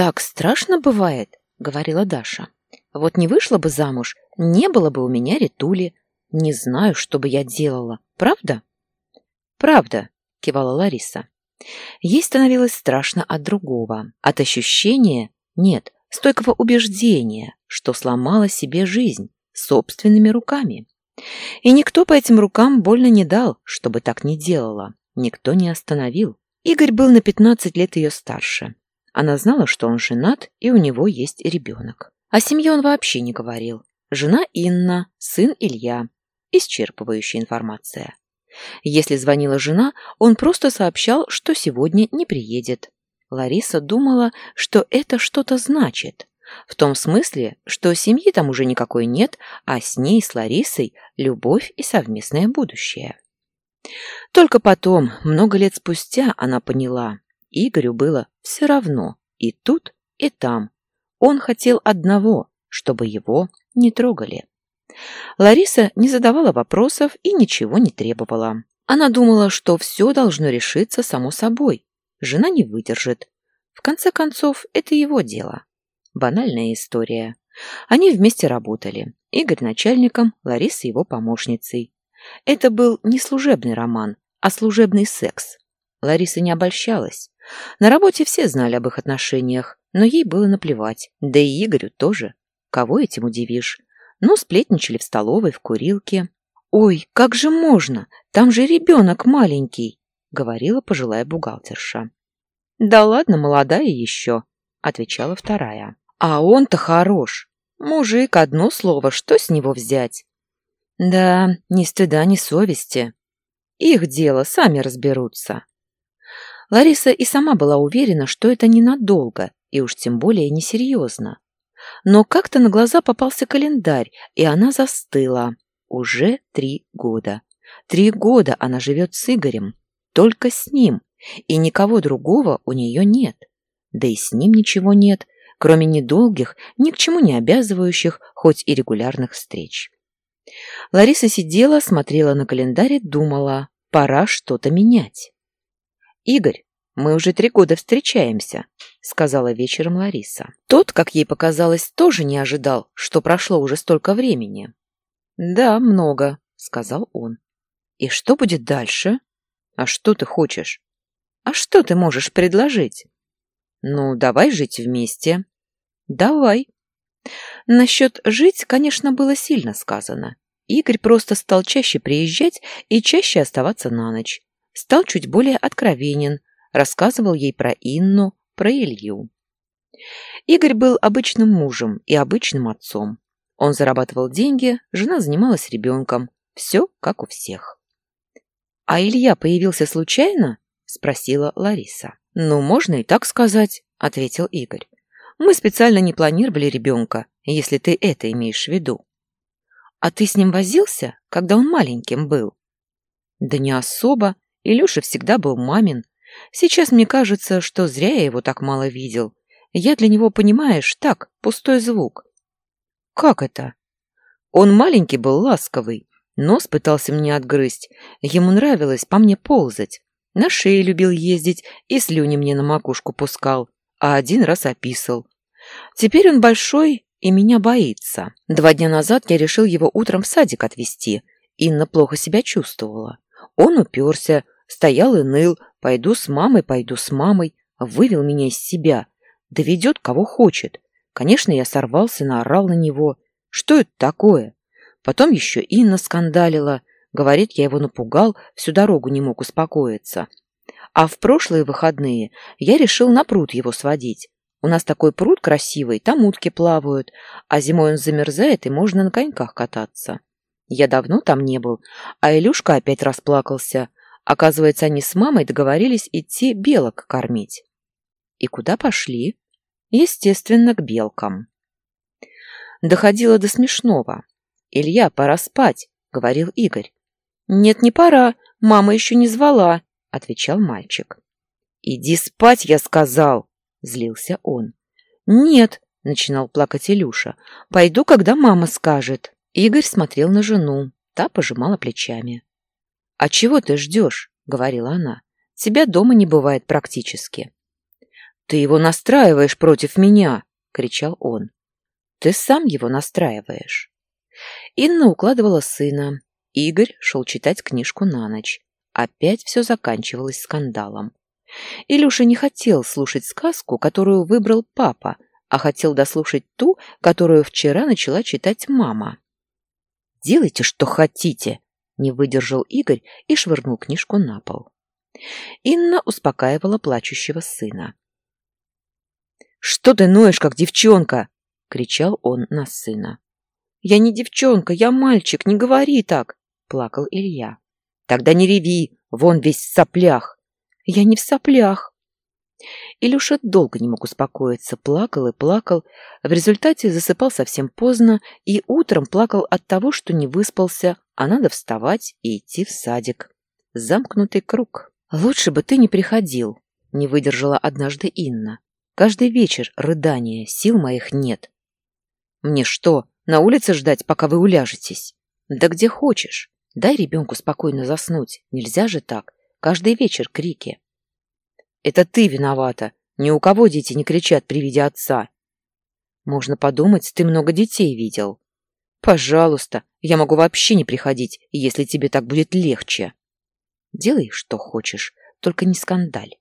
так страшно бывает», — говорила Даша. «Вот не вышла бы замуж, не было бы у меня ритули. Не знаю, что бы я делала. Правда?» «Правда», — кивала Лариса. Ей становилось страшно от другого, от ощущения, нет, стойкого убеждения, что сломала себе жизнь собственными руками. И никто по этим рукам больно не дал, чтобы так не делала. Никто не остановил. Игорь был на 15 лет ее старше. Она знала, что он женат, и у него есть ребенок. О семье он вообще не говорил. Жена Инна, сын Илья. Исчерпывающая информация. Если звонила жена, он просто сообщал, что сегодня не приедет. Лариса думала, что это что-то значит. В том смысле, что семьи там уже никакой нет, а с ней, с Ларисой, любовь и совместное будущее. Только потом, много лет спустя, она поняла, Игорю было все равно и тут, и там. Он хотел одного, чтобы его не трогали. Лариса не задавала вопросов и ничего не требовала. Она думала, что все должно решиться само собой. Жена не выдержит. В конце концов, это его дело. Банальная история. Они вместе работали. Игорь начальником, Лариса его помощницей. Это был не служебный роман, а служебный секс. Лариса не обольщалась. На работе все знали об их отношениях, но ей было наплевать. Да и Игорю тоже. Кого этим удивишь? Ну, сплетничали в столовой, в курилке. «Ой, как же можно? Там же ребенок маленький!» — говорила пожилая бухгалтерша. «Да ладно, молодая еще», — отвечала вторая. «А он-то хорош. Мужик, одно слово, что с него взять?» «Да, ни стыда, ни совести. Их дело, сами разберутся». Лариса и сама была уверена, что это ненадолго, и уж тем более несерьезно. Но как-то на глаза попался календарь, и она застыла. Уже три года. Три года она живет с Игорем. Только с ним. И никого другого у нее нет. Да и с ним ничего нет, кроме недолгих, ни к чему не обязывающих, хоть и регулярных встреч. Лариса сидела, смотрела на календарь и думала, пора что-то менять. «Игорь, мы уже три года встречаемся», — сказала вечером Лариса. Тот, как ей показалось, тоже не ожидал, что прошло уже столько времени. «Да, много», — сказал он. «И что будет дальше? А что ты хочешь? А что ты можешь предложить?» «Ну, давай жить вместе». «Давай». Насчет «жить», конечно, было сильно сказано. Игорь просто стал чаще приезжать и чаще оставаться на ночь. Стал чуть более откровенен, рассказывал ей про Инну, про Илью. Игорь был обычным мужем и обычным отцом. Он зарабатывал деньги, жена занималась ребенком. Все как у всех. «А Илья появился случайно?» – спросила Лариса. «Ну, можно и так сказать», – ответил Игорь. «Мы специально не планировали ребенка, если ты это имеешь в виду». «А ты с ним возился, когда он маленьким был?» «Да не особо. Илюша всегда был мамин. Сейчас мне кажется, что зря я его так мало видел. Я для него, понимаешь, так, пустой звук. Как это? Он маленький был, ласковый. Нос пытался мне отгрызть. Ему нравилось по мне ползать. На шее любил ездить и слюни мне на макушку пускал, а один раз описал. Теперь он большой и меня боится. Два дня назад я решил его утром в садик отвезти. Инна плохо себя чувствовала. Он уперся, стоял и ныл, Пойду с мамой, пойду с мамой. Вывел меня из себя. Доведет кого хочет. Конечно, я сорвался, наорал на него. Что это такое? Потом еще Инна скандалила. Говорит, я его напугал, всю дорогу не мог успокоиться. А в прошлые выходные я решил на пруд его сводить. У нас такой пруд красивый, там утки плавают, а зимой он замерзает, и можно на коньках кататься. Я давно там не был, а Илюшка опять расплакался. Оказывается, они с мамой договорились идти белок кормить. И куда пошли? Естественно, к белкам. Доходило до смешного. «Илья, пора спать», — говорил Игорь. «Нет, не пора, мама еще не звала», — отвечал мальчик. «Иди спать, я сказал», — злился он. «Нет», — начинал плакать Илюша, — «пойду, когда мама скажет». Игорь смотрел на жену, та пожимала плечами. «А чего ты ждешь?» — говорила она. «Тебя дома не бывает практически». «Ты его настраиваешь против меня!» — кричал он. «Ты сам его настраиваешь». Инна укладывала сына. Игорь шел читать книжку на ночь. Опять все заканчивалось скандалом. Илюша не хотел слушать сказку, которую выбрал папа, а хотел дослушать ту, которую вчера начала читать мама. «Делайте, что хотите!» — не выдержал Игорь и швырнул книжку на пол. Инна успокаивала плачущего сына. «Что ты ноешь, как девчонка?» — кричал он на сына. «Я не девчонка, я мальчик, не говори так!» — плакал Илья. «Тогда не реви, вон весь в соплях!» «Я не в соплях!» Илюша долго не мог успокоиться, плакал и плакал, в результате засыпал совсем поздно и утром плакал от того, что не выспался, а надо вставать и идти в садик. Замкнутый круг. «Лучше бы ты не приходил», — не выдержала однажды Инна. «Каждый вечер рыдания, сил моих нет». «Мне что, на улице ждать, пока вы уляжетесь?» «Да где хочешь. Дай ребенку спокойно заснуть. Нельзя же так. Каждый вечер крики». Это ты виновата. Ни у кого дети не кричат при виде отца. Можно подумать, ты много детей видел. Пожалуйста, я могу вообще не приходить, если тебе так будет легче. Делай, что хочешь, только не скандаль.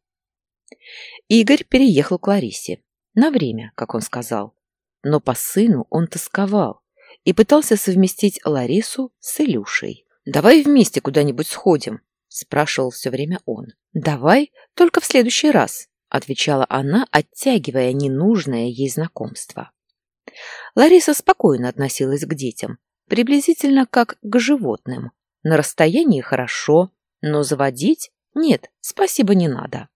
Игорь переехал к Ларисе. На время, как он сказал. Но по сыну он тосковал и пытался совместить Ларису с Илюшей. «Давай вместе куда-нибудь сходим», — спрашивал все время он. «Давай, только в следующий раз», — отвечала она, оттягивая ненужное ей знакомство. Лариса спокойно относилась к детям, приблизительно как к животным. На расстоянии хорошо, но заводить нет, спасибо, не надо.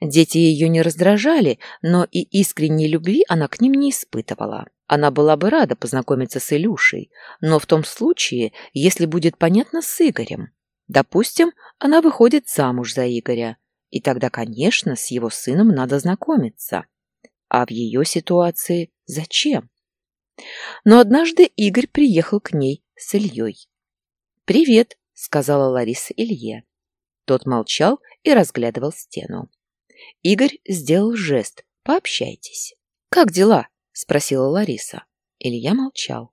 Дети ее не раздражали, но и искренней любви она к ним не испытывала. Она была бы рада познакомиться с Илюшей, но в том случае, если будет понятно с Игорем. Допустим, она выходит замуж за Игоря, и тогда, конечно, с его сыном надо знакомиться. А в ее ситуации зачем? Но однажды Игорь приехал к ней с Ильей. «Привет», — сказала Лариса Илье. Тот молчал и разглядывал стену. Игорь сделал жест «Пообщайтесь». «Как дела?» — спросила Лариса. Илья молчал.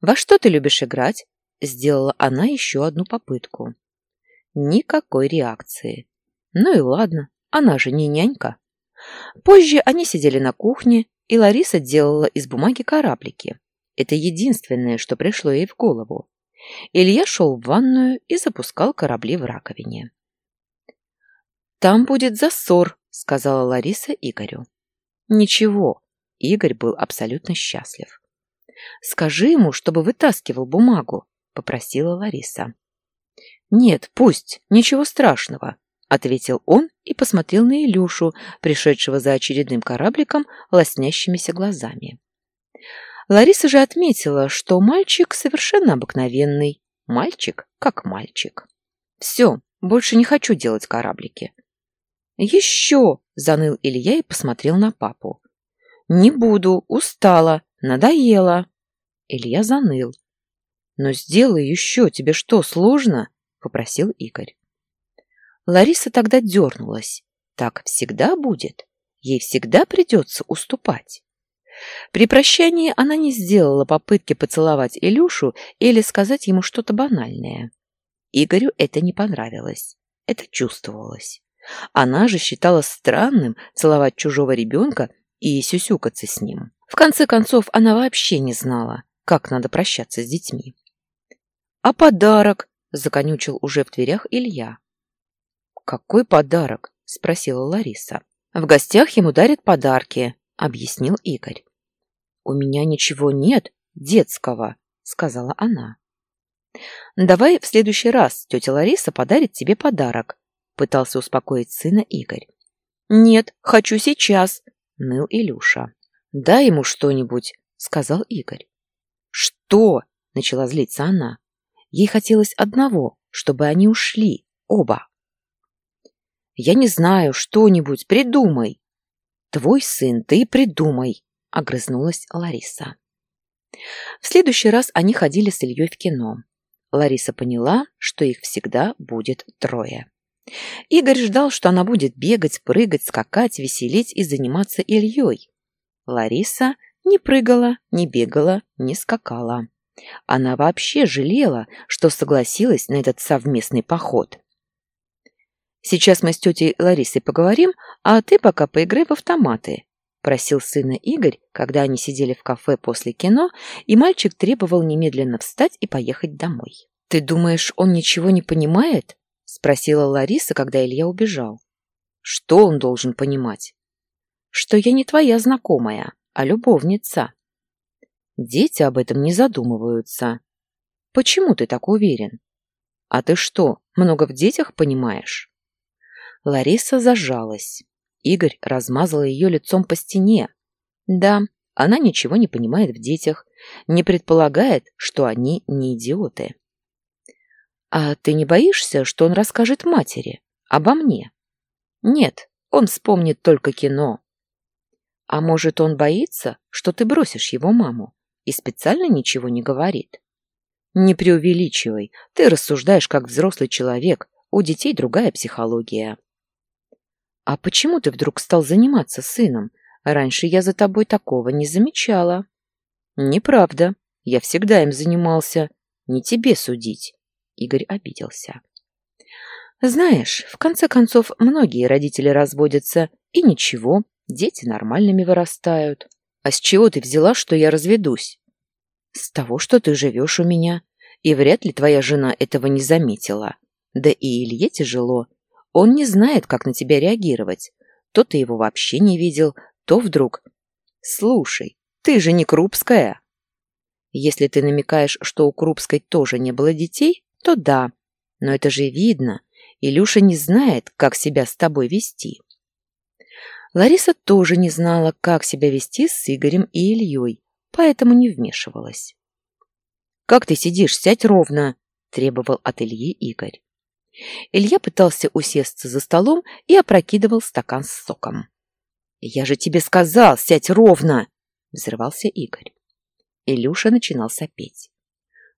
«Во что ты любишь играть?» Сделала она еще одну попытку. Никакой реакции. Ну и ладно, она же не нянька. Позже они сидели на кухне, и Лариса делала из бумаги кораблики. Это единственное, что пришло ей в голову. Илья шел в ванную и запускал корабли в раковине. «Там будет засор», — сказала Лариса Игорю. «Ничего», — Игорь был абсолютно счастлив. «Скажи ему, чтобы вытаскивал бумагу», — попросила Лариса. «Нет, пусть, ничего страшного», — ответил он и посмотрел на Илюшу, пришедшего за очередным корабликом лоснящимися глазами. Лариса же отметила, что мальчик совершенно обыкновенный. Мальчик как мальчик. «Все, больше не хочу делать кораблики». «Еще!» — заныл Илья и посмотрел на папу. «Не буду, устала, надоело». Илья заныл. «Но сделай еще, тебе что, сложно?» — попросил Игорь. Лариса тогда дернулась. Так всегда будет. Ей всегда придется уступать. При прощании она не сделала попытки поцеловать Илюшу или сказать ему что-то банальное. Игорю это не понравилось. Это чувствовалось. Она же считала странным целовать чужого ребенка и сюсюкаться с ним. В конце концов, она вообще не знала, как надо прощаться с детьми. «А подарок?» — законючил уже в дверях Илья. «Какой подарок?» — спросила Лариса. «В гостях ему дарят подарки», — объяснил Игорь. «У меня ничего нет детского», — сказала она. «Давай в следующий раз тетя Лариса подарит тебе подарок», — пытался успокоить сына Игорь. «Нет, хочу сейчас», — ныл Илюша. «Дай ему что-нибудь», — сказал Игорь. «Что?» — начала злиться она. Ей хотелось одного, чтобы они ушли, оба. «Я не знаю, что-нибудь придумай!» «Твой сын, ты придумай!» — огрызнулась Лариса. В следующий раз они ходили с Ильей в кино. Лариса поняла, что их всегда будет трое. Игорь ждал, что она будет бегать, прыгать, скакать, веселить и заниматься Ильей. Лариса не прыгала, не бегала, не скакала. Она вообще жалела, что согласилась на этот совместный поход. «Сейчас мы с тетей Ларисой поговорим, а ты пока поиграй в автоматы», — просил сына Игорь, когда они сидели в кафе после кино, и мальчик требовал немедленно встать и поехать домой. «Ты думаешь, он ничего не понимает?» — спросила Лариса, когда Илья убежал. «Что он должен понимать?» «Что я не твоя знакомая, а любовница». Дети об этом не задумываются. Почему ты так уверен? А ты что, много в детях понимаешь? Лариса зажалась. Игорь размазал ее лицом по стене. Да, она ничего не понимает в детях, не предполагает, что они не идиоты. А ты не боишься, что он расскажет матери обо мне? Нет, он вспомнит только кино. А может, он боится, что ты бросишь его маму? И специально ничего не говорит. Не преувеличивай, ты рассуждаешь как взрослый человек, у детей другая психология. А почему ты вдруг стал заниматься сыном? Раньше я за тобой такого не замечала. Неправда, я всегда им занимался. Не тебе судить. Игорь обиделся. Знаешь, в конце концов, многие родители разводятся, и ничего, дети нормальными вырастают. А с чего ты взяла, что я разведусь? С того, что ты живешь у меня. И вряд ли твоя жена этого не заметила. Да и Илье тяжело. Он не знает, как на тебя реагировать. То ты его вообще не видел, то вдруг... Слушай, ты же не Крупская. Если ты намекаешь, что у Крупской тоже не было детей, то да. Но это же видно. Илюша не знает, как себя с тобой вести. Лариса тоже не знала, как себя вести с Игорем и Ильей, поэтому не вмешивалась. «Как ты сидишь? Сядь ровно!» – требовал от Ильи Игорь. Илья пытался усесться за столом и опрокидывал стакан с соком. «Я же тебе сказал, сядь ровно!» – взрывался Игорь. Илюша начинал сопеть.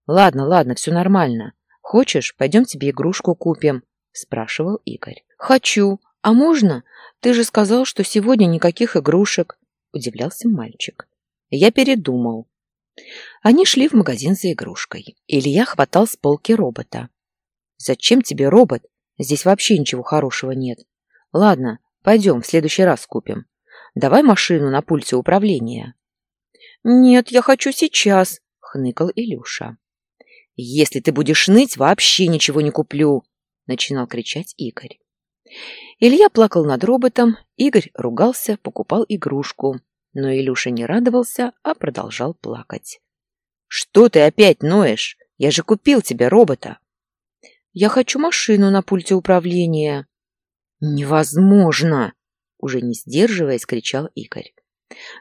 «Ладно, ладно, все нормально. Хочешь, пойдем тебе игрушку купим?» – спрашивал Игорь. «Хочу. А можно? Ты же сказал, что сегодня никаких игрушек, удивлялся мальчик. Я передумал. Они шли в магазин за игрушкой. Илья хватал с полки робота. Зачем тебе робот? Здесь вообще ничего хорошего нет. Ладно, пойдем, в следующий раз купим. Давай машину на пульте управления. Нет, я хочу сейчас, хныкал Илюша. Если ты будешь ныть, вообще ничего не куплю, начинал кричать Игорь. Илья плакал над роботом, Игорь ругался, покупал игрушку. Но Илюша не радовался, а продолжал плакать. «Что ты опять ноешь? Я же купил тебе робота!» «Я хочу машину на пульте управления». «Невозможно!» Уже не сдерживаясь, кричал Игорь.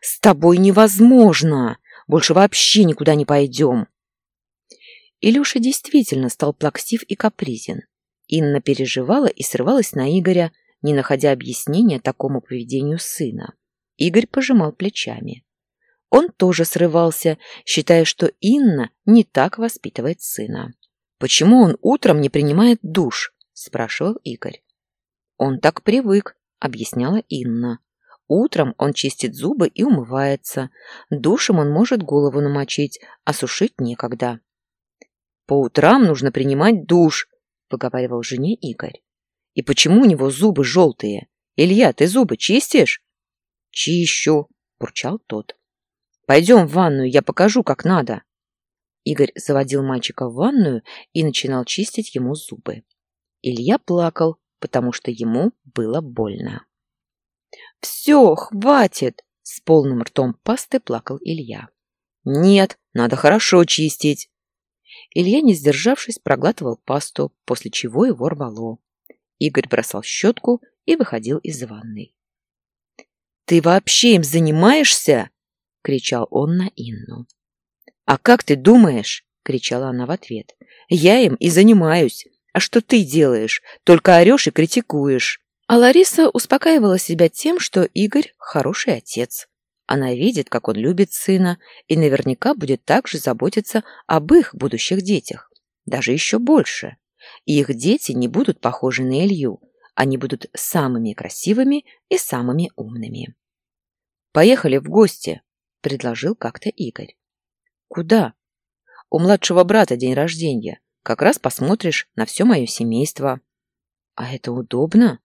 «С тобой невозможно! Больше вообще никуда не пойдем!» Илюша действительно стал плаксив и капризен. Инна переживала и срывалась на Игоря, не находя объяснения такому поведению сына. Игорь пожимал плечами. Он тоже срывался, считая, что Инна не так воспитывает сына. «Почему он утром не принимает душ?» – спрашивал Игорь. «Он так привык», – объясняла Инна. «Утром он чистит зубы и умывается. Душем он может голову намочить, а сушить некогда». «По утрам нужно принимать душ», выговаривал жене Игорь. И почему у него зубы желтые? Илья, ты зубы чистишь? Чищу, бурчал тот. Пойдем в ванную, я покажу, как надо. Игорь заводил мальчика в ванную и начинал чистить ему зубы. Илья плакал, потому что ему было больно. «Все, хватит!» — с полным ртом пасты плакал Илья. «Нет, надо хорошо чистить!» Илья, не сдержавшись, проглатывал пасту, после чего его рвало. Игорь бросал щетку и выходил из ванной. «Ты вообще им занимаешься?» — кричал он на Инну. «А как ты думаешь?» — кричала она в ответ. «Я им и занимаюсь. А что ты делаешь? Только орешь и критикуешь». А Лариса успокаивала себя тем, что Игорь хороший отец. Она видит, как он любит сына, и наверняка будет также заботиться об их будущих детях. Даже еще больше. И их дети не будут похожи на Илью, они будут самыми красивыми и самыми умными. «Поехали в гости», — предложил как-то Игорь. «Куда?» «У младшего брата день рождения. Как раз посмотришь на все мое семейство». «А это удобно?»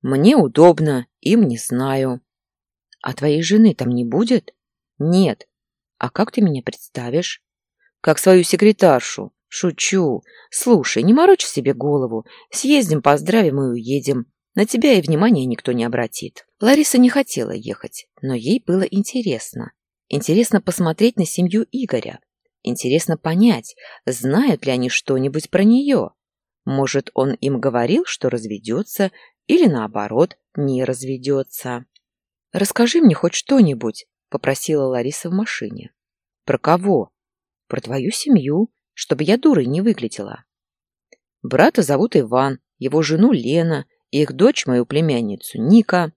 «Мне удобно, им не знаю». «А твоей жены там не будет?» «Нет». «А как ты меня представишь?» «Как свою секретаршу. Шучу. Слушай, не морочь себе голову. Съездим, поздравим и уедем. На тебя и внимания никто не обратит. Лариса не хотела ехать, но ей было интересно. Интересно посмотреть на семью Игоря. Интересно понять, знают ли они что-нибудь про нее. Может, он им говорил, что разведется, или наоборот, не разведется. «Расскажи мне хоть что-нибудь», — попросила Лариса в машине. «Про кого?» «Про твою семью чтобы я дурой не выглядела. Брата зовут Иван, его жену Лена, и их дочь, мою племянницу, Ника.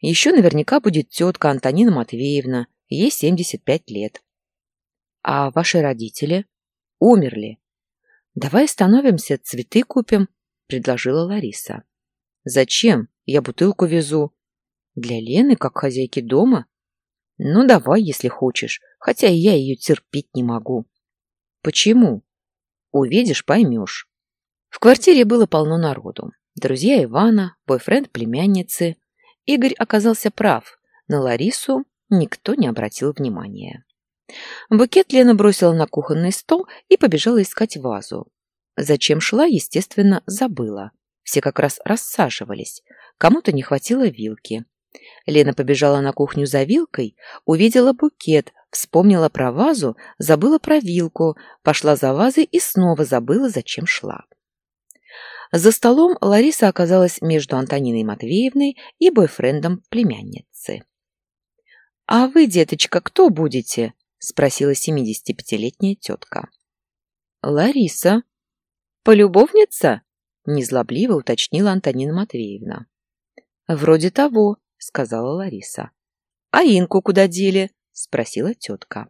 Еще наверняка будет тетка Антонина Матвеевна, ей 75 лет. А ваши родители? Умерли. Давай становимся, цветы купим, предложила Лариса. Зачем? Я бутылку везу. Для Лены, как хозяйки дома? Ну, давай, если хочешь, хотя я ее терпеть не могу. Почему? Увидишь, поймешь. В квартире было полно народу. Друзья Ивана, бойфренд племянницы. Игорь оказался прав. На Ларису никто не обратил внимания. Букет Лена бросила на кухонный стол и побежала искать вазу. Зачем шла, естественно, забыла. Все как раз рассаживались. Кому-то не хватило вилки. Лена побежала на кухню за вилкой, увидела букет, вспомнила про вазу, забыла про вилку, пошла за вазой и снова забыла, зачем шла. За столом Лариса оказалась между Антониной Матвеевной и бойфрендом племянницы. «А вы, деточка, кто будете?» — спросила 75-летняя тетка. «Лариса». «Полюбовница?» — незлобливо уточнила Антонина Матвеевна. «Вроде того», сказала Лариса. «А Инку куда дели?» — спросила тетка.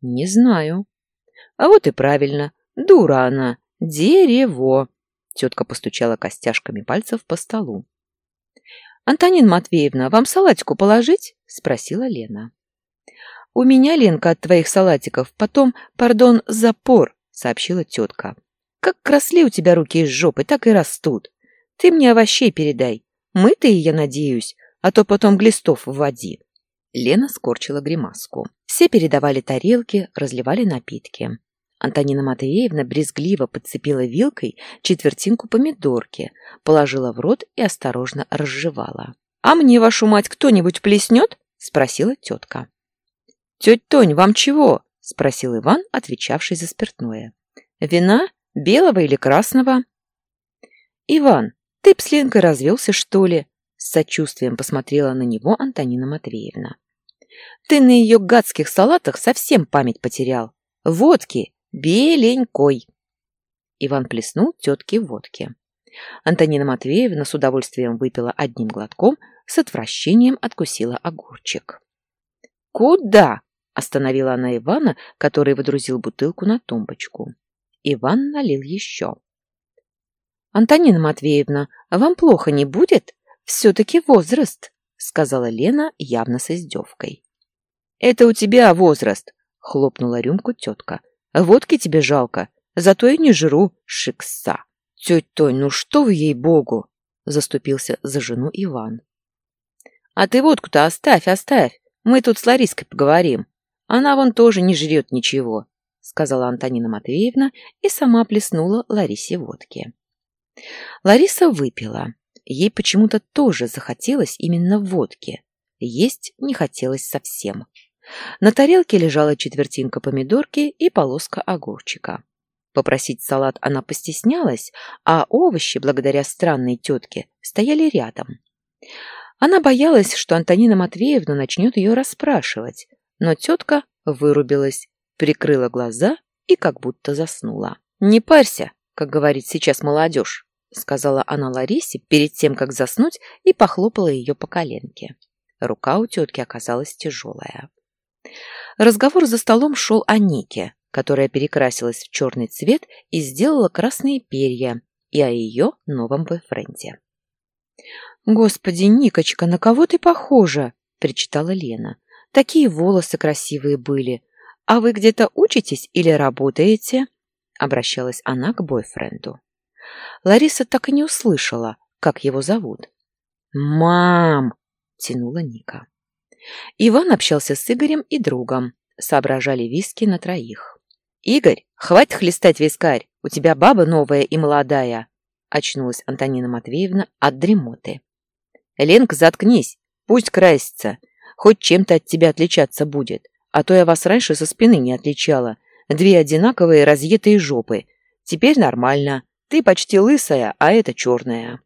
«Не знаю». «А вот и правильно. Дура она. Дерево!» Тетка постучала костяшками пальцев по столу. «Антонина Матвеевна, вам салатику положить?» — спросила Лена. «У меня, Ленка, от твоих салатиков потом, пардон, запор», — сообщила тетка. «Как росли у тебя руки из жопы, так и растут. Ты мне овощей передай. Мытые, я надеюсь, а то потом глистов вводи. Лена скорчила гримаску. Все передавали тарелки, разливали напитки. Антонина Матвеевна брезгливо подцепила вилкой четвертинку помидорки, положила в рот и осторожно разжевала. «А мне, вашу мать, кто-нибудь плеснет?» — спросила тетка. «Тетя Тонь, вам чего?» — спросил Иван, отвечавший за спиртное. «Вина? Белого или красного?» «Иван, ты б развелся, что ли?» С сочувствием посмотрела на него Антонина Матвеевна. «Ты на ее гадских салатах совсем память потерял. Водки! Беленькой!» Иван плеснул тетке водки. Антонина Матвеевна с удовольствием выпила одним глотком, с отвращением откусила огурчик. «Куда?» — остановила она Ивана, который выдрузил бутылку на тумбочку. Иван налил еще. «Антонина Матвеевна, вам плохо не будет?» «Все-таки возраст», — сказала Лена явно с издевкой. «Это у тебя возраст», — хлопнула рюмку тетка. «Водки тебе жалко, зато и не жру, шикса». «Тетя Тонь, ну что вы ей-богу!» — заступился за жену Иван. «А ты водку-то оставь, оставь, мы тут с Лариской поговорим. Она вон тоже не жрет ничего», — сказала Антонина Матвеевна и сама плеснула Ларисе водки. Лариса выпила. Ей почему-то тоже захотелось именно водки. Есть не хотелось совсем. На тарелке лежала четвертинка помидорки и полоска огурчика. Попросить салат она постеснялась, а овощи, благодаря странной тетке, стояли рядом. Она боялась, что Антонина Матвеевна начнет ее расспрашивать, но тетка вырубилась, прикрыла глаза и как будто заснула. «Не парься», как говорит сейчас молодежь. — сказала она Ларисе перед тем, как заснуть, и похлопала ее по коленке. Рука у тетки оказалась тяжелая. Разговор за столом шел о Нике, которая перекрасилась в черный цвет и сделала красные перья, и о ее новом бойфренде. «Господи, Никочка, на кого ты похожа?» — причитала Лена. «Такие волосы красивые были. А вы где-то учитесь или работаете?» — обращалась она к бойфренду. Лариса так и не услышала, как его зовут. «Мам!» — тянула Ника. Иван общался с Игорем и другом. Соображали виски на троих. «Игорь, хватит хлестать вискарь! У тебя баба новая и молодая!» Очнулась Антонина Матвеевна от дремоты. «Ленка, заткнись! Пусть красится! Хоть чем-то от тебя отличаться будет, а то я вас раньше со спины не отличала. Две одинаковые разъетые жопы. Теперь нормально. Ты почти лысая, а это черная».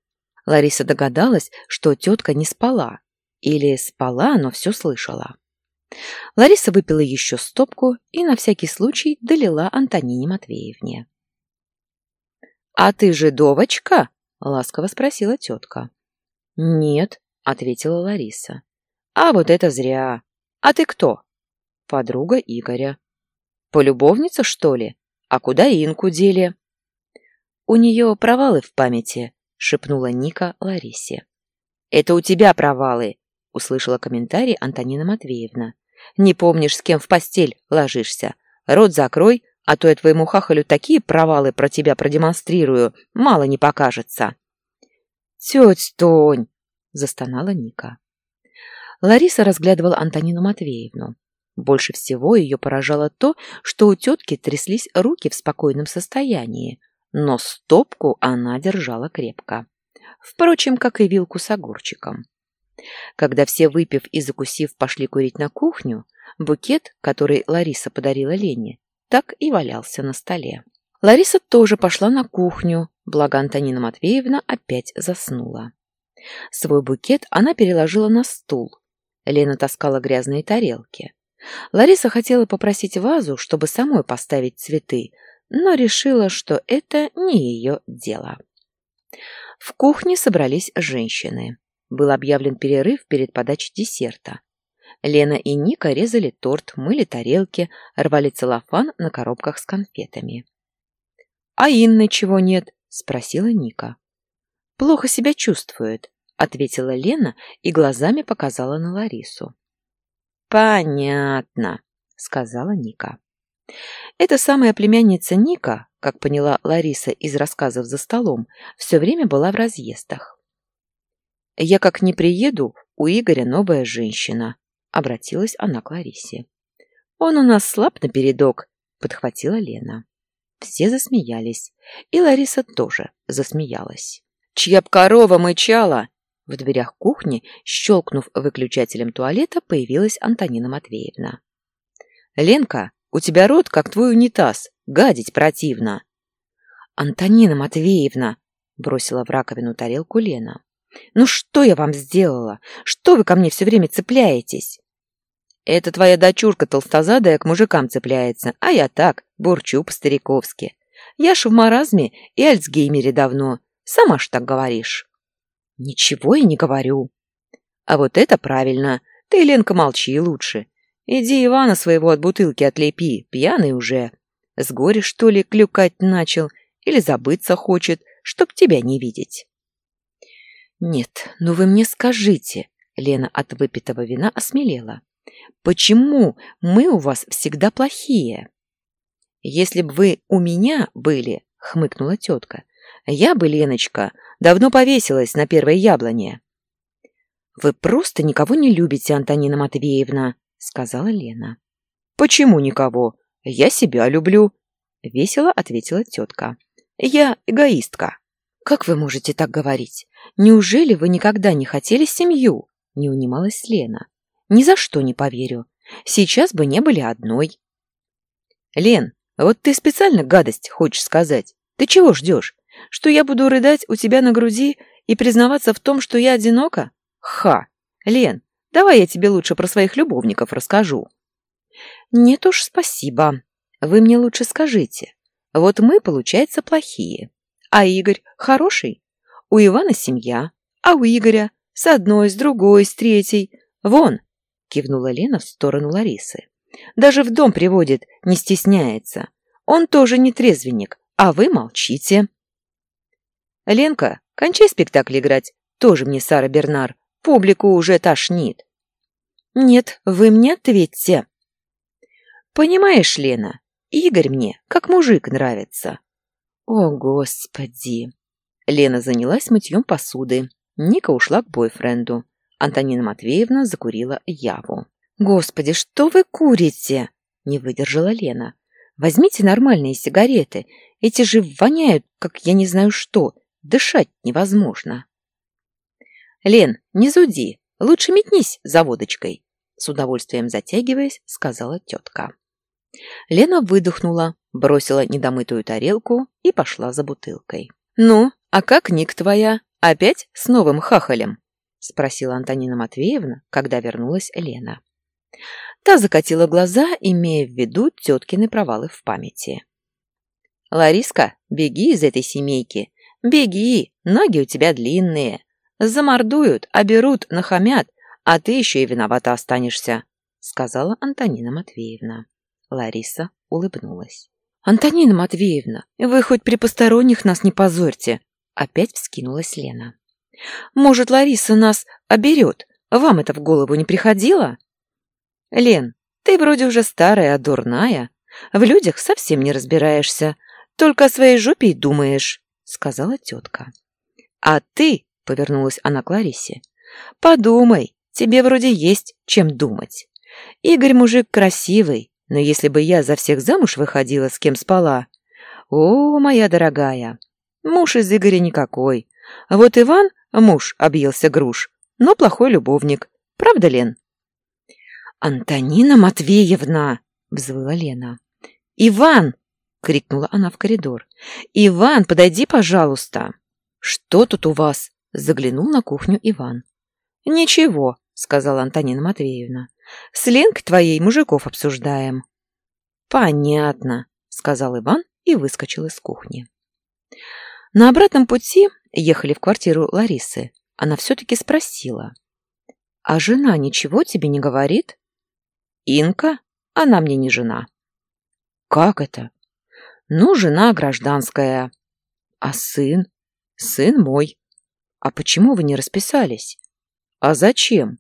Лариса догадалась, что тетка не спала. Или спала, но все слышала. Лариса выпила еще стопку и на всякий случай долила Антонине Матвеевне. «А ты же довочка?» — ласково спросила тетка. «Нет», — ответила Лариса. «А вот это зря. А ты кто?» «Подруга Игоря». «Полюбовница, что ли? А куда Инку дели?» «У нее провалы в памяти», — шепнула Ника Ларисе. «Это у тебя провалы», — услышала комментарий Антонина Матвеевна. «Не помнишь, с кем в постель ложишься. Рот закрой, а то я твоему хахалю такие провалы про тебя продемонстрирую, мало не покажется». «Теть Тонь!» — застонала Ника. Лариса разглядывала Антонину Матвеевну. Больше всего ее поражало то, что у тетки тряслись руки в спокойном состоянии, но стопку она держала крепко. Впрочем, как и вилку с огурчиком. Когда все, выпив и закусив, пошли курить на кухню, букет, который Лариса подарила Лене, так и валялся на столе. Лариса тоже пошла на кухню, благо Антонина Матвеевна опять заснула. Свой букет она переложила на стул. Лена таскала грязные тарелки. Лариса хотела попросить вазу, чтобы самой поставить цветы, но решила, что это не ее дело. В кухне собрались женщины. Был объявлен перерыв перед подачей десерта. Лена и Ника резали торт, мыли тарелки, рвали целлофан на коробках с конфетами. «А Инны чего нет?» — спросила Ника. «Плохо себя чувствует», — ответила Лена и глазами показала на Ларису. «Понятно», — сказала Ника. Эта самая племянница Ника, как поняла Лариса из рассказов за столом, все время была в разъездах. «Я как не приеду, у Игоря новая женщина», — обратилась она к Ларисе. «Он у нас слаб напередок», — подхватила Лена. Все засмеялись, и Лариса тоже засмеялась. «Чья б корова мычала!» В дверях кухни, щелкнув выключателем туалета, появилась Антонина Матвеевна. «Ленка, у тебя рот, как твой унитаз. Гадить противно!» «Антонина Матвеевна!» — бросила в раковину тарелку Лена. «Ну что я вам сделала? Что вы ко мне все время цепляетесь?» «Это твоя дочурка толстозадая к мужикам цепляется, а я так, бурчу по-стариковски. Я ж в маразме и Альцгеймере давно. Сама ж так говоришь». «Ничего я не говорю». «А вот это правильно. Ты, Ленка, молчи лучше. Иди Ивана своего от бутылки отлепи, пьяный уже. С горя, что ли, клюкать начал? Или забыться хочет, чтоб тебя не видеть?» «Нет, ну вы мне скажите», — Лена от выпитого вина осмелела. «Почему мы у вас всегда плохие?» «Если бы вы у меня были», — хмыкнула тетка, — «я бы, Леночка, давно повесилась на первой яблоне». «Вы просто никого не любите, Антонина Матвеевна», — сказала Лена. «Почему никого? Я себя люблю», — весело ответила тетка. «Я эгоистка». «Как вы можете так говорить? Неужели вы никогда не хотели семью?» — не унималась Лена. «Ни за что не поверю. Сейчас бы не были одной». «Лен, вот ты специально гадость хочешь сказать. Ты чего ждешь? Что я буду рыдать у тебя на груди и признаваться в том, что я одинока? Ха! Лен, давай я тебе лучше про своих любовников расскажу». «Нет уж, спасибо. Вы мне лучше скажите. Вот мы, получается, плохие. А Игорь хороший? У Ивана семья, а у Игоря с одной, с другой, с третьей. Вон, кивнула Лена в сторону Ларисы. Даже в дом приводит, не стесняется. Он тоже не трезвенник, а вы молчите. Ленка, кончай спектакль играть. Тоже мне Сара Бернар. Публику уже тошнит. Нет, вы мне ответьте. Понимаешь, Лена, Игорь мне как мужик нравится. О, Господи! Лена занялась мытьем посуды. Ника ушла к бойфренду. Антонина Матвеевна закурила яву. «Господи, что вы курите?» — не выдержала Лена. «Возьмите нормальные сигареты. Эти же воняют, как я не знаю что. Дышать невозможно». «Лен, не зуди. Лучше метнись за водочкой», — с удовольствием затягиваясь, сказала тетка. Лена выдохнула, бросила недомытую тарелку и пошла за бутылкой. «Ну, а как ник твоя? Опять с новым хахалем?» — спросила Антонина Матвеевна, когда вернулась Лена. Та закатила глаза, имея в виду теткины провалы в памяти. «Лариска, беги из этой семейки. Беги, ноги у тебя длинные. Замордуют, оберут, нахамят, а ты еще и виновата останешься», — сказала Антонина Матвеевна. Лариса улыбнулась. «Антонина Матвеевна, вы хоть при посторонних нас не позорьте!» Опять вскинулась Лена. «Может, Лариса нас оберет? Вам это в голову не приходило?» «Лен, ты вроде уже старая, а дурная. В людях совсем не разбираешься, только о своей жопе и думаешь», — сказала тетка. «А ты», — повернулась она к Ларисе, — «подумай, тебе вроде есть чем думать. Игорь мужик красивый, но если бы я за всех замуж выходила, с кем спала... О, моя дорогая, муж из Игоря никакой. Вот Иван, муж, объелся груш, но плохой любовник. Правда, Лен?» «Антонина Матвеевна!» — взвыла Лена. «Иван!» — крикнула она в коридор. «Иван, подойди, пожалуйста!» «Что тут у вас?» — заглянул на кухню Иван. «Ничего», — сказала Антонина Матвеевна. «С Ленкой твоей мужиков обсуждаем». «Понятно», — сказал Иван и выскочил из кухни. На обратном пути ехали в квартиру Ларисы. Она все-таки спросила. «А жена ничего тебе не говорит?» Инка? Она мне не жена. Как это? Ну, жена гражданская. А сын? Сын мой. А почему вы не расписались? А зачем?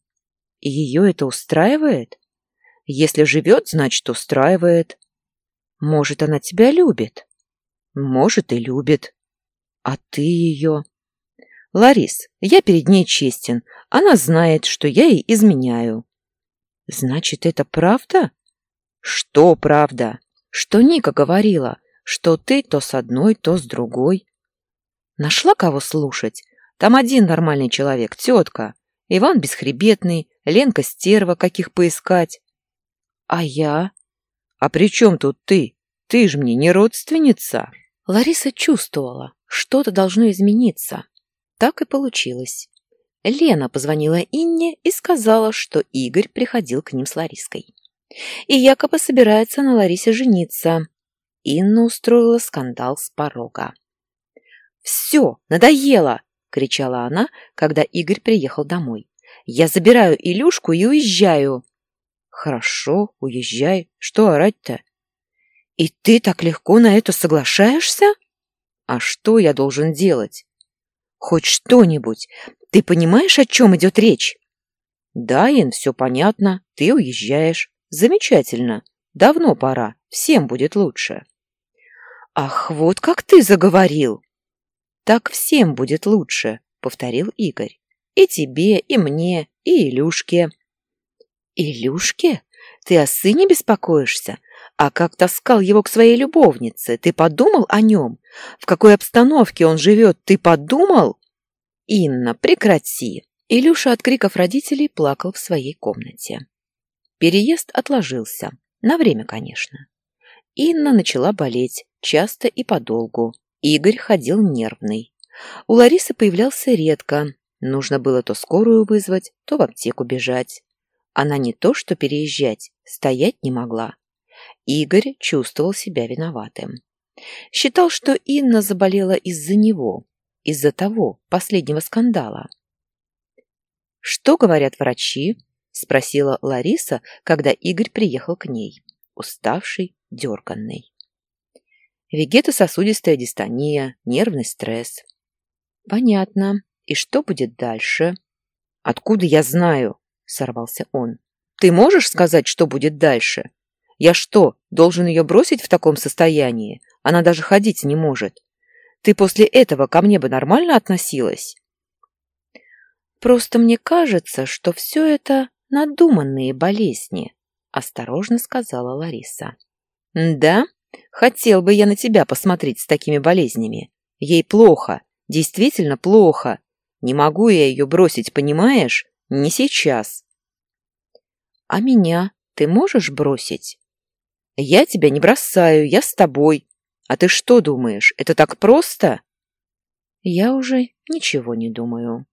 И ее это устраивает? Если живет, значит, устраивает. Может, она тебя любит? Может, и любит. А ты ее? Ларис, я перед ней честен. Она знает, что я ей изменяю. Значит, это правда? Что правда? Что Ника говорила, что ты то с одной, то с другой. Нашла кого слушать? Там один нормальный человек, тетка. Иван бесхребетный, Ленка стерва, каких поискать. А я? А при чем тут ты? Ты ж мне не родственница. Лариса чувствовала, что-то должно измениться. Так и получилось. Лена позвонила Инне и сказала, что Игорь приходил к ним с Лариской. И якобы собирается на Ларисе жениться. Инна устроила скандал с порога. «Все, надоело!» — кричала она, когда Игорь приехал домой. «Я забираю Илюшку и уезжаю!» «Хорошо, уезжай. Что орать-то?» «И ты так легко на это соглашаешься?» «А что я должен делать?» «Хоть что-нибудь. Ты понимаешь, о чем идет речь? Да, Ин, все понятно. Ты уезжаешь. Замечательно. Давно пора. Всем будет лучше. Ах, вот как ты заговорил. Так всем будет лучше, повторил Игорь. И тебе, и мне, и Илюшке. Илюшке? Ты о сыне беспокоишься? А как таскал его к своей любовнице? Ты подумал о нем? В какой обстановке он живет? Ты подумал? «Инна, прекрати!» Илюша от криков родителей плакал в своей комнате. Переезд отложился. На время, конечно. Инна начала болеть, часто и подолгу. Игорь ходил нервный. У Ларисы появлялся редко. Нужно было то скорую вызвать, то в аптеку бежать. Она не то что переезжать, стоять не могла. Игорь чувствовал себя виноватым. Считал, что Инна заболела из-за него, из-за того последнего скандала. «Что говорят врачи?» — спросила Лариса, когда Игорь приехал к ней, уставший, дерганный. Вегетососудистая дистония, нервный стресс. Понятно. И что будет дальше? Откуда я знаю? Сорвался он. Ты можешь сказать, что будет дальше? Я что, должен ее бросить в таком состоянии? Она даже ходить не может. Ты после этого ко мне бы нормально относилась? Просто мне кажется, что все это надуманные болезни, осторожно сказала Лариса. Да? Хотел бы я на тебя посмотреть с такими болезнями. Ей плохо, действительно плохо. Не могу я ее бросить, понимаешь? Не сейчас. А меня ты можешь бросить? Я тебя не бросаю, я с тобой. А ты что думаешь, это так просто? Я уже ничего не думаю.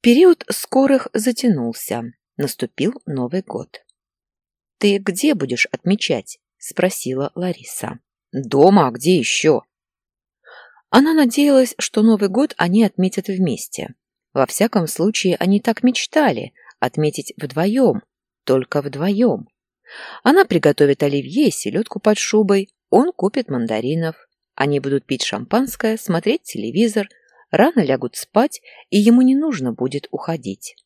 Период скорых затянулся. Наступил Новый год. «Ты где будешь отмечать?» — спросила Лариса. «Дома, а где еще?» Она надеялась, что Новый год они отметят вместе. Во всяком случае, они так мечтали — отметить вдвоем, только вдвоем. Она приготовит оливье и селедку под шубой, он купит мандаринов. Они будут пить шампанское, смотреть телевизор, рано лягут спать, и ему не нужно будет уходить.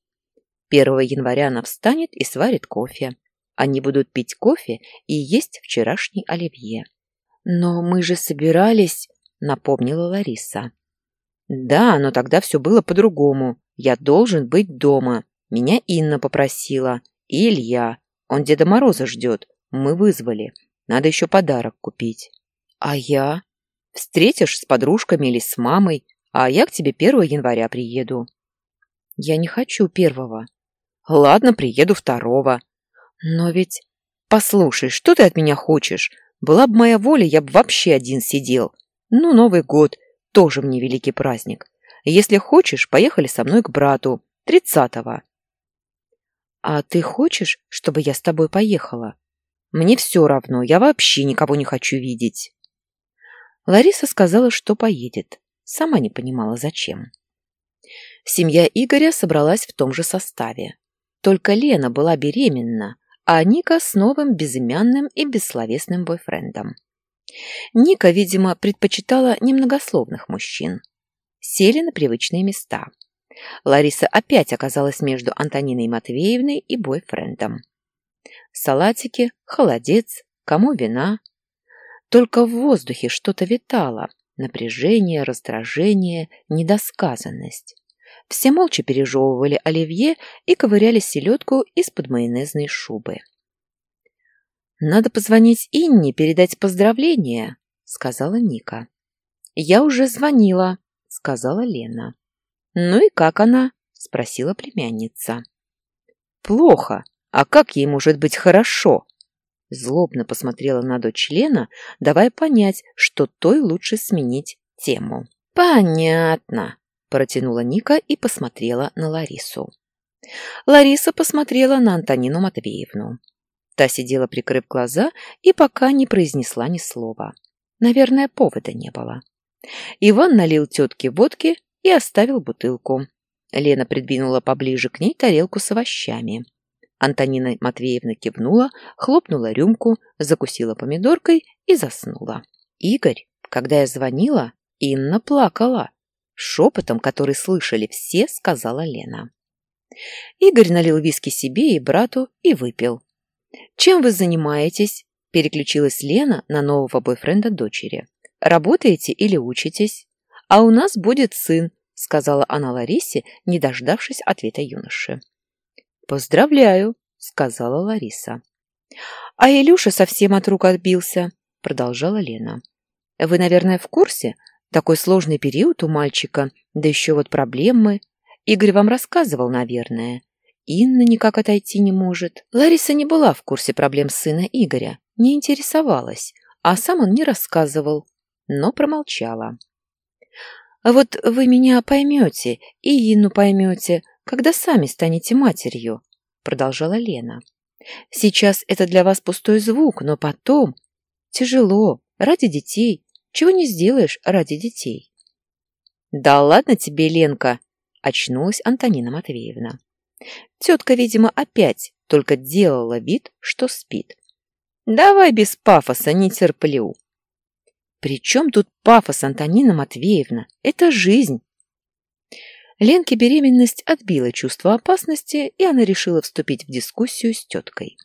1 января она встанет и сварит кофе. Они будут пить кофе и есть вчерашний оливье. «Но мы же собирались», — напомнила Лариса. «Да, но тогда все было по-другому. Я должен быть дома. Меня Инна попросила. И Илья. Он Деда Мороза ждет. Мы вызвали. Надо еще подарок купить. А я? Встретишь с подружками или с мамой, а я к тебе 1 января приеду. Я не хочу первого. Ладно, приеду второго. Но ведь... Послушай, что ты от меня хочешь? Была бы моя воля, я бы вообще один сидел. Ну, Новый год, тоже мне великий праздник. Если хочешь, поехали со мной к брату, тридцатого. А ты хочешь, чтобы я с тобой поехала? Мне все равно, я вообще никого не хочу видеть. Лариса сказала, что поедет. Сама не понимала, зачем. Семья Игоря собралась в том же составе. Только Лена была беременна, а Ника с новым безымянным и бессловесным бойфрендом. Ника, видимо, предпочитала немногословных мужчин. Сели на привычные места. Лариса опять оказалась между Антониной Матвеевной и бойфрендом салатики, холодец, кому вина. Только в воздухе что-то витало, напряжение, раздражение, недосказанность. Все молча пережевывали оливье и ковыряли селедку из-под майонезной шубы. «Надо позвонить Инне, передать поздравления», — сказала Ника. «Я уже звонила», — сказала Лена. «Ну и как она?» — спросила племянница. «Плохо», а как ей может быть хорошо? Злобно посмотрела на дочь Лена, давая понять, что той лучше сменить тему. «Понятно», – протянула Ника и посмотрела на Ларису. Лариса посмотрела на Антонину Матвеевну. Та сидела, прикрыв глаза, и пока не произнесла ни слова. Наверное, повода не было. Иван налил тетке водки и оставил бутылку. Лена придвинула поближе к ней тарелку с овощами. Антонина Матвеевна кивнула, хлопнула рюмку, закусила помидоркой и заснула. Игорь, когда я звонила, Инна плакала. Шепотом, который слышали все, сказала Лена. Игорь налил виски себе и брату и выпил. «Чем вы занимаетесь?» – переключилась Лена на нового бойфренда дочери. «Работаете или учитесь?» «А у нас будет сын», – сказала она Ларисе, не дождавшись ответа юноши. «Поздравляю», — сказала Лариса. «А Илюша совсем от рук отбился», — продолжала Лена. «Вы, наверное, в курсе? Такой сложный период у мальчика, да еще вот проблемы. Игорь вам рассказывал, наверное. Инна никак отойти не может. Лариса не была в курсе проблем сына Игоря, не интересовалась, а сам он не рассказывал, но промолчала. «А вот вы меня поймете, и Инну поймете, когда сами станете матерью», — продолжала Лена. «Сейчас это для вас пустой звук, но потом... Тяжело, ради детей. Чего не сделаешь ради детей?» «Да ладно тебе, Ленка!» — очнулась Антонина Матвеевна. Тетка, видимо, опять только делала вид, что спит. «Давай без пафоса, не терплю». «При чем тут пафос, Антонина Матвеевна? Это жизнь!» Ленке беременность отбила чувство опасности, и она решила вступить в дискуссию с теткой.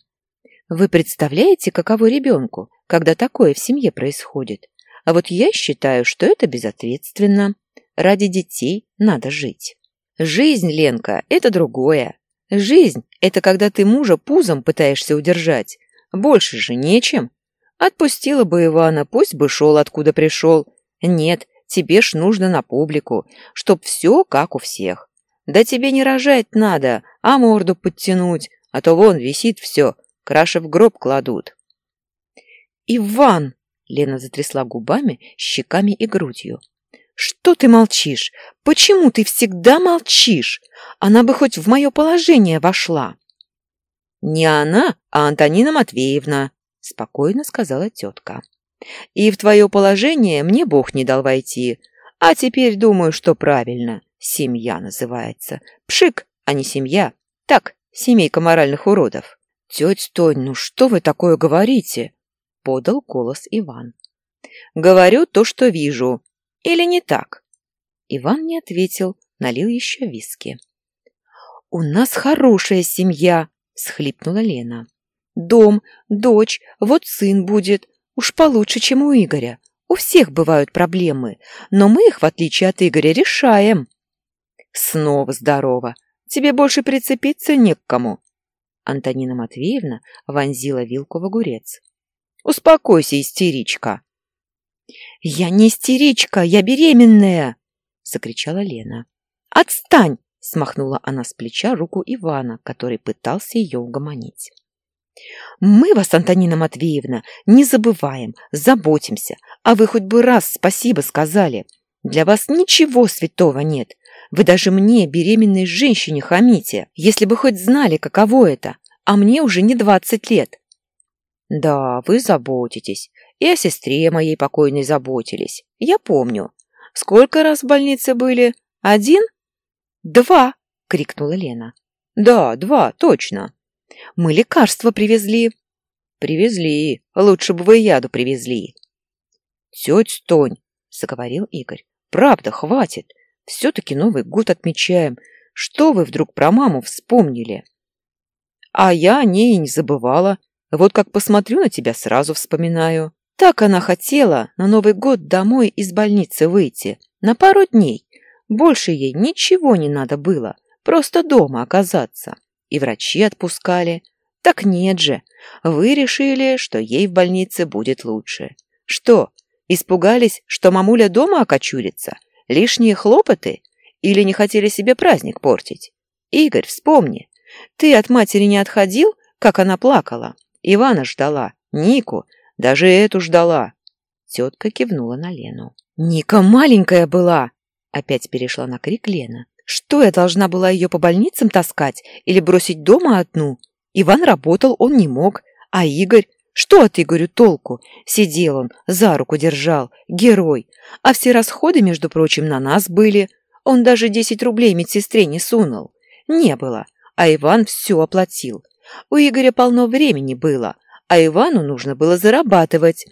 Вы представляете, каково ребенку, когда такое в семье происходит? А вот я считаю, что это безответственно. Ради детей надо жить. Жизнь, Ленка, это другое. Жизнь – это когда ты мужа пузом пытаешься удержать. Больше же нечем. Отпустила бы Ивана, пусть бы шел, откуда пришел. Нет, тебе ж нужно на публику, чтоб все как у всех. Да тебе не рожать надо, а морду подтянуть, а то вон висит все, краши в гроб кладут. «Иван!» — Лена затрясла губами, щеками и грудью. «Что ты молчишь? Почему ты всегда молчишь? Она бы хоть в мое положение вошла!» «Не она, а Антонина Матвеевна», — спокойно сказала тетка. «И в твое положение мне Бог не дал войти. А теперь думаю, что правильно. Семья называется. Пшик, а не семья. Так, семейка моральных уродов». «Тетя Тонь, ну что вы такое говорите?» — подал голос Иван. «Говорю то, что вижу. Или не так?» Иван не ответил, налил еще виски. «У нас хорошая семья!» — схлипнула Лена. «Дом, дочь, вот сын будет. Уж получше, чем у Игоря. У всех бывают проблемы, но мы их, в отличие от Игоря, решаем». «Снова здорово. Тебе больше прицепиться не к кому». Антонина Матвеевна вонзила вилку в огурец. «Успокойся, истеричка!» «Я не истеричка, я беременная!» — закричала Лена. «Отстань!» — смахнула она с плеча руку Ивана, который пытался ее угомонить. «Мы вас, Антонина Матвеевна, не забываем, заботимся, а вы хоть бы раз спасибо сказали. Для вас ничего святого нет. Вы даже мне, беременной женщине, хамите, если бы хоть знали, каково это, а мне уже не двадцать лет». «Да, вы заботитесь, и о сестре моей покойной заботились. Я помню. Сколько раз в больнице были? Один? Два, крикнула Лена. Да, два, точно. Мы лекарства привезли. Привезли. Лучше бы вы яду привезли. Тетя Тонь, заговорил Игорь. Правда, хватит. Все-таки Новый год отмечаем. Что вы вдруг про маму вспомнили? А я о ней и не забывала. Вот как посмотрю на тебя, сразу вспоминаю. Так она хотела на Новый год домой из больницы выйти. На пару дней. Больше ей ничего не надо было. Просто дома оказаться. И врачи отпускали. Так нет же. Вы решили, что ей в больнице будет лучше. Что, испугались, что мамуля дома окочурится? Лишние хлопоты? Или не хотели себе праздник портить? Игорь, вспомни. Ты от матери не отходил, как она плакала? Ивана ждала, Нику, даже эту ждала. Тетка кивнула на Лену. «Ника маленькая была!» Опять перешла на крик Лена. «Что, я должна была ее по больницам таскать или бросить дома одну? Иван работал, он не мог. А Игорь? Что от Игорю толку? Сидел он, за руку держал, герой. А все расходы, между прочим, на нас были. Он даже десять рублей медсестре не сунул. Не было. А Иван все оплатил. У Игоря полно времени было а Ивану нужно было зарабатывать.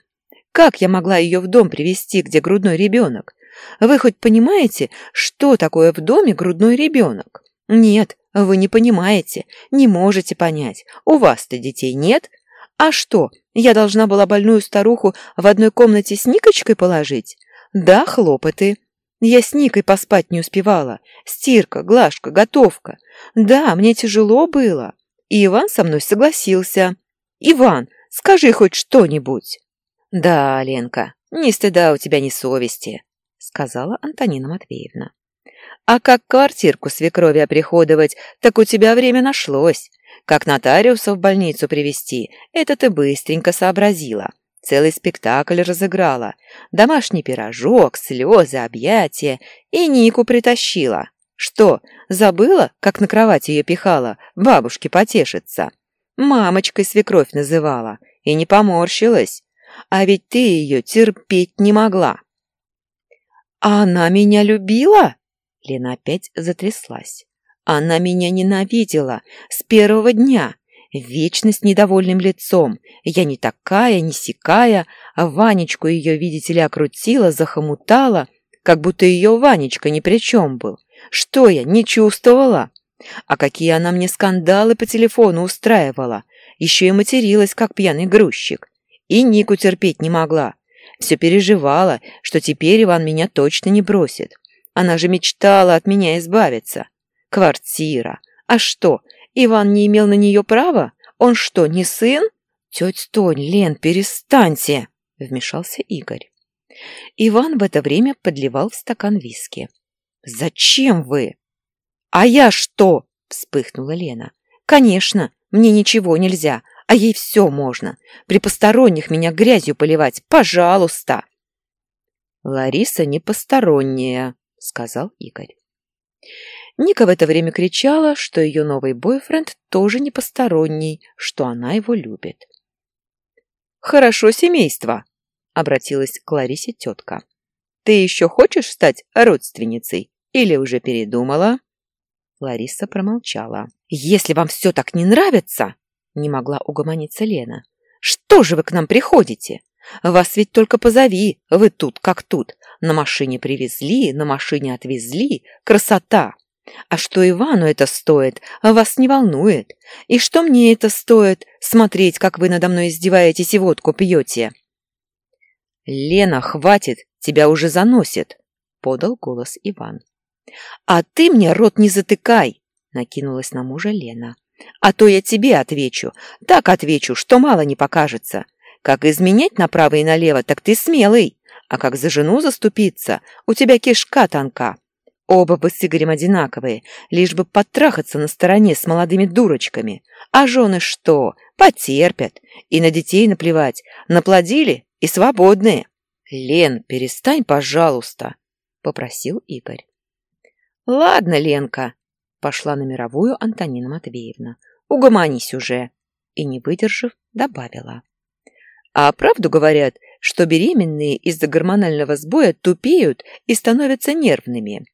Как я могла ее в дом привести, где грудной ребенок? Вы хоть понимаете, что такое в доме грудной ребенок? Нет, вы не понимаете, не можете понять. У вас-то детей нет. А что, я должна была больную старуху в одной комнате с Никочкой положить? Да, хлопоты. Я с Никой поспать не успевала. Стирка, глажка, готовка. Да, мне тяжело было. И Иван со мной согласился. Иван, скажи хоть что-нибудь. Да, Ленка, ни стыда у тебя, ни совести, сказала Антонина Матвеевна. А как квартирку свекрови оприходовать, так у тебя время нашлось. Как нотариуса в больницу привести, это ты быстренько сообразила. Целый спектакль разыграла. Домашний пирожок, слезы, объятия. И Нику притащила. Что, забыла, как на кровать ее пихала? Бабушке потешиться. Мамочкой свекровь называла и не поморщилась. А ведь ты ее терпеть не могла. А она меня любила? Лена опять затряслась. Она меня ненавидела с первого дня, вечно с недовольным лицом. Я не такая, не сякая, а Ванечку ее, видите ли, окрутила, захомутала, как будто ее Ванечка ни при чем был. Что я, не чувствовала? А какие она мне скандалы по телефону устраивала. Еще и материлась, как пьяный грузчик. И Нику терпеть не могла. Все переживала, что теперь Иван меня точно не бросит. Она же мечтала от меня избавиться. Квартира. А что, Иван не имел на нее права? Он что, не сын? Тетя Тонь, Лен, перестаньте, вмешался Игорь. Иван в это время подливал в стакан виски. «Зачем вы?» «А я что?» — вспыхнула Лена. «Конечно, мне ничего нельзя, а ей все можно. При посторонних меня грязью поливать, пожалуйста!» «Лариса не посторонняя», — сказал Игорь. Ника в это время кричала, что ее новый бойфренд тоже не посторонний, что она его любит. «Хорошо семейство», — обратилась к Ларисе тетка. «Ты еще хочешь стать родственницей или уже передумала?» Лариса промолчала. «Если вам все так не нравится, не могла угомониться Лена. «Что же вы к нам приходите? Вас ведь только позови, вы тут как тут. На машине привезли, на машине отвезли. Красота! А что Ивану это стоит, вас не волнует. И что мне это стоит, смотреть, как вы надо мной издеваетесь и водку пьете?» «Лена, хватит, тебя уже заносит», — подал голос Иван. «А ты мне рот не затыкай!» — накинулась на мужа Лена. А то я тебе отвечу. Так отвечу, что мало не покажется. Как изменять направо и налево, так ты смелый. А как за жену заступиться, у тебя кишка тонка. Оба бы с Игорем одинаковые, лишь бы потрахаться на стороне с молодыми дурочками. А жены что? Потерпят. И на детей наплевать. Наплодили и свободные. Лен, перестань, пожалуйста, — попросил Игорь. Ладно, Ленка, Пошла на мировую Антонина Матвеевна. «Угомонись уже!» И, не выдержав, добавила. «А правду говорят, что беременные из-за гормонального сбоя тупеют и становятся нервными?»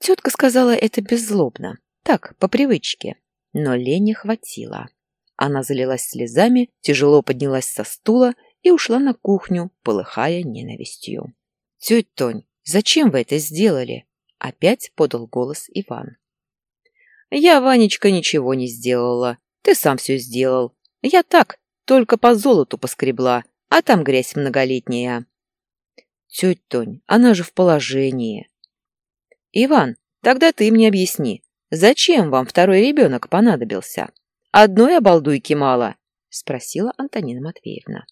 Тетка сказала это беззлобно, так, по привычке, но Лене хватило. Она залилась слезами, тяжело поднялась со стула и ушла на кухню, полыхая ненавистью. «Тетя Тонь, зачем вы это сделали?» Опять подал голос Иван. «Я, Ванечка, ничего не сделала. Ты сам все сделал. Я так, только по золоту поскребла, а там грязь многолетняя». «Тетя Тонь, она же в положении». «Иван, тогда ты мне объясни, зачем вам второй ребенок понадобился? Одной обалдуйки мало?» — спросила Антонина Матвеевна.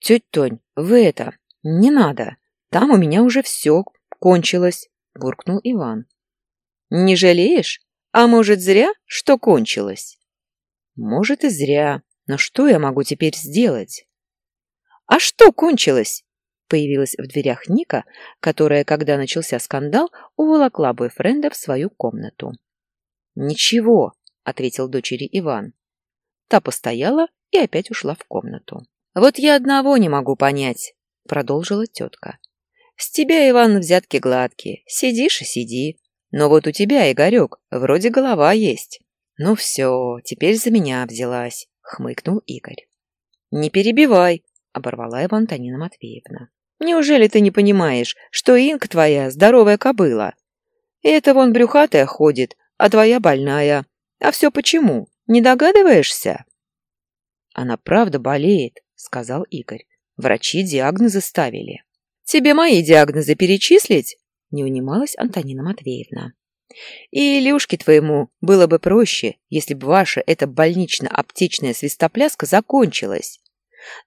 «Тетя Тонь, вы это, не надо. Там у меня уже все кончилось буркнул Иван. «Не жалеешь? А может, зря, что кончилось?» «Может, и зря. Но что я могу теперь сделать?» «А что кончилось?» Появилась в дверях Ника, которая, когда начался скандал, уволокла бойфренда в свою комнату. «Ничего», — ответил дочери Иван. Та постояла и опять ушла в комнату. «Вот я одного не могу понять», — продолжила тетка. С тебя, Иван, взятки гладкие. Сидишь и сиди. Но вот у тебя, Игорек, вроде голова есть. Ну все, теперь за меня взялась, хмыкнул Игорь. Не перебивай, оборвала его Антонина Матвеевна. Неужели ты не понимаешь, что Инка твоя здоровая кобыла? Это вон брюхатая ходит, а твоя больная. А все почему? Не догадываешься? Она правда болеет, сказал Игорь. Врачи диагнозы ставили. Тебе мои диагнозы перечислить?» — не унималась Антонина Матвеевна. «И Илюшке твоему было бы проще, если бы ваша эта больнично-аптечная свистопляска закончилась.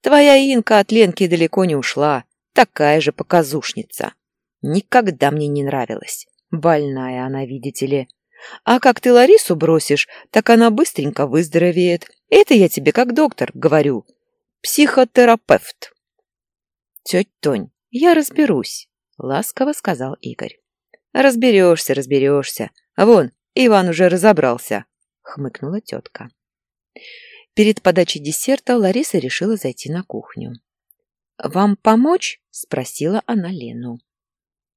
Твоя Инка от Ленки далеко не ушла, такая же показушница. Никогда мне не нравилась. Больная она, видите ли. А как ты Ларису бросишь, так она быстренько выздоровеет. Это я тебе как доктор говорю. Психотерапевт. Тетя Тонь, «Я разберусь», — ласково сказал Игорь. «Разберешься, разберешься. Вон, Иван уже разобрался», — хмыкнула тетка. Перед подачей десерта Лариса решила зайти на кухню. «Вам помочь?» — спросила она Лену.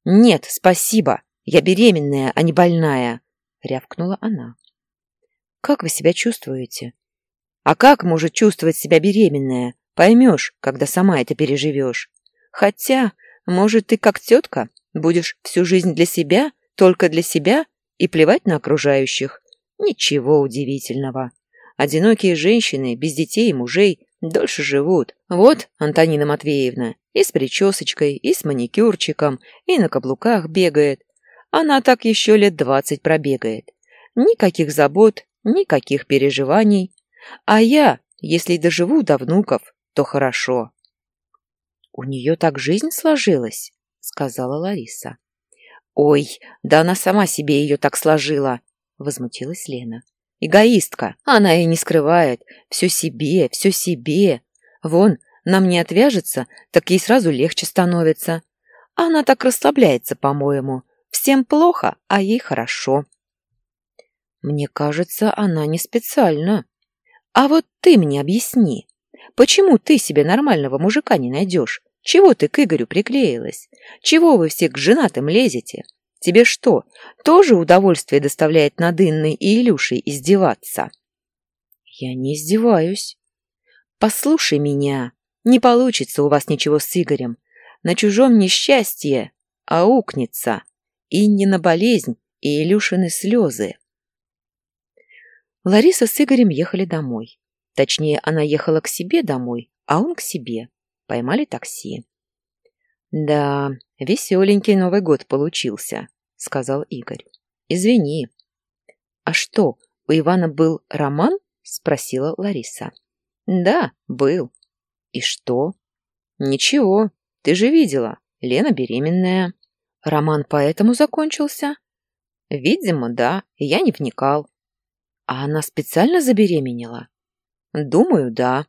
«Нет, спасибо. Я беременная, а не больная», — рявкнула она. «Как вы себя чувствуете?» «А как может чувствовать себя беременная? Поймешь, когда сама это переживешь. Хотя, может, ты как тетка Будешь всю жизнь для себя, только для себя и плевать на окружающих. Ничего удивительного. Одинокие женщины без детей и мужей дольше живут. Вот Антонина Матвеевна и с причесочкой, и с маникюрчиком, и на каблуках бегает. Она так еще лет двадцать пробегает. Никаких забот, никаких переживаний. А я, если доживу до внуков, то хорошо. У нее так жизнь сложилась, сказала Лариса. Ой, да она сама себе ее так сложила, возмутилась Лена. Эгоистка, она и не скрывает. Все себе, все себе. Вон, нам не отвяжется, так ей сразу легче становится. Она так расслабляется, по-моему. Всем плохо, а ей хорошо. Мне кажется, она не специально. А вот ты мне объясни, почему ты себе нормального мужика не найдешь? Чего ты к Игорю приклеилась? Чего вы все к женатым лезете? Тебе что, тоже удовольствие доставляет над Инной и Илюшей издеваться? Я не издеваюсь. Послушай меня. Не получится у вас ничего с Игорем. На чужом несчастье аукнется. И не на болезнь, и Илюшины слезы. Лариса с Игорем ехали домой. Точнее, она ехала к себе домой, а он к себе. Поймали такси. «Да, веселенький Новый год получился», — сказал Игорь. «Извини». «А что, у Ивана был роман?» — спросила Лариса. «Да, был». «И что?» «Ничего, ты же видела, Лена беременная». «Роман поэтому закончился?» «Видимо, да, я не вникал». «А она специально забеременела?» «Думаю, да».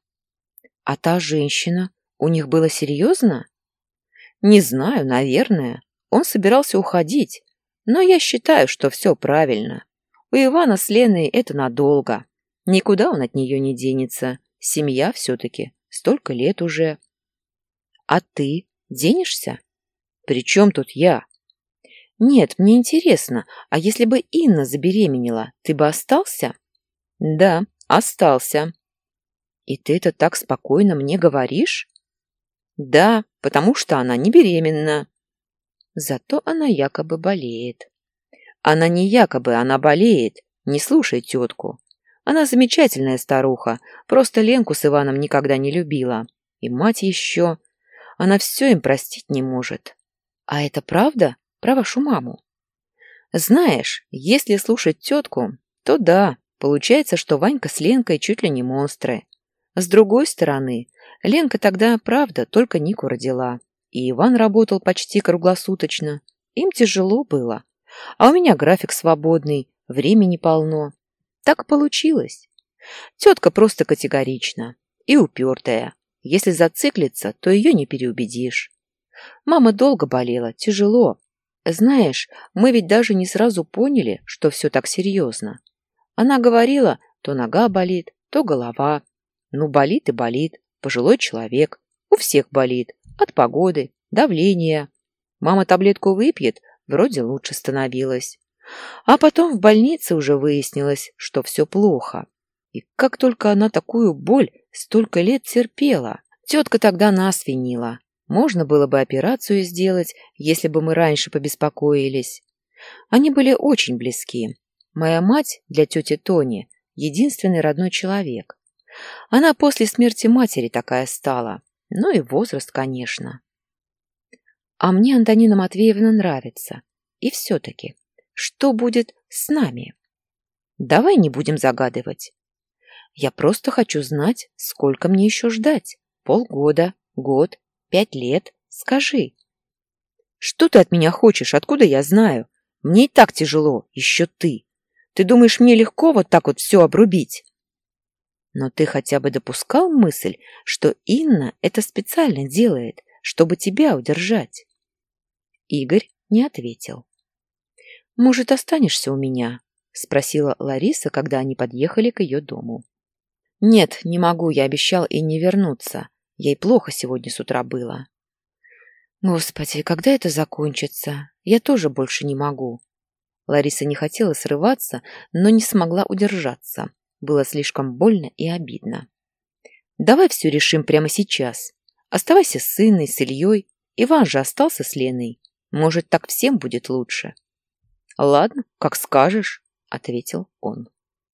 «А та женщина, у них было серьезно?» «Не знаю, наверное. Он собирался уходить, но я считаю, что все правильно. У Ивана с Леной это надолго. Никуда он от нее не денется. Семья все-таки. Столько лет уже. А ты денешься? При чем тут я? Нет, мне интересно, а если бы Инна забеременела, ты бы остался? Да, остался. И ты это так спокойно мне говоришь? Да, потому что она не беременна. Зато она якобы болеет. Она не якобы, она болеет. Не слушай тетку. Она замечательная старуха, просто Ленку с Иваном никогда не любила. И мать еще. Она все им простить не может. А это правда про вашу маму? Знаешь, если слушать тетку, то да, получается, что Ванька с Ленкой чуть ли не монстры. С другой стороны, Ленка тогда, правда, только Нику родила. И Иван работал почти круглосуточно. Им тяжело было. А у меня график свободный, времени полно. Так получилось. Тетка просто категорична и упертая. Если зациклится, то ее не переубедишь. Мама долго болела, тяжело. Знаешь, мы ведь даже не сразу поняли, что все так серьезно. Она говорила, то нога болит, то голова. Ну, болит и болит. Пожилой человек. У всех болит. От погоды, давления. Мама таблетку выпьет, вроде лучше становилось. А потом в больнице уже выяснилось, что все плохо. И как только она такую боль столько лет терпела. Тетка тогда нас винила. Можно было бы операцию сделать, если бы мы раньше побеспокоились. Они были очень близки. Моя мать для тети Тони – единственный родной человек. Она после смерти матери такая стала. Ну и возраст, конечно. А мне Антонина Матвеевна нравится. И все-таки, что будет с нами? Давай не будем загадывать. Я просто хочу знать, сколько мне еще ждать. Полгода, год, пять лет. Скажи. Что ты от меня хочешь? Откуда я знаю? Мне и так тяжело, еще ты. Ты думаешь, мне легко вот так вот все обрубить? Но ты хотя бы допускал мысль, что Инна это специально делает, чтобы тебя удержать? Игорь не ответил. «Может, останешься у меня?» — спросила Лариса, когда они подъехали к ее дому. «Нет, не могу, я обещал и не вернуться. Ей плохо сегодня с утра было». «Господи, когда это закончится? Я тоже больше не могу». Лариса не хотела срываться, но не смогла удержаться. Было слишком больно и обидно. «Давай все решим прямо сейчас. Оставайся с сыном, с Ильей. Иван же остался с Леной. Может, так всем будет лучше?» «Ладно, как скажешь», — ответил он.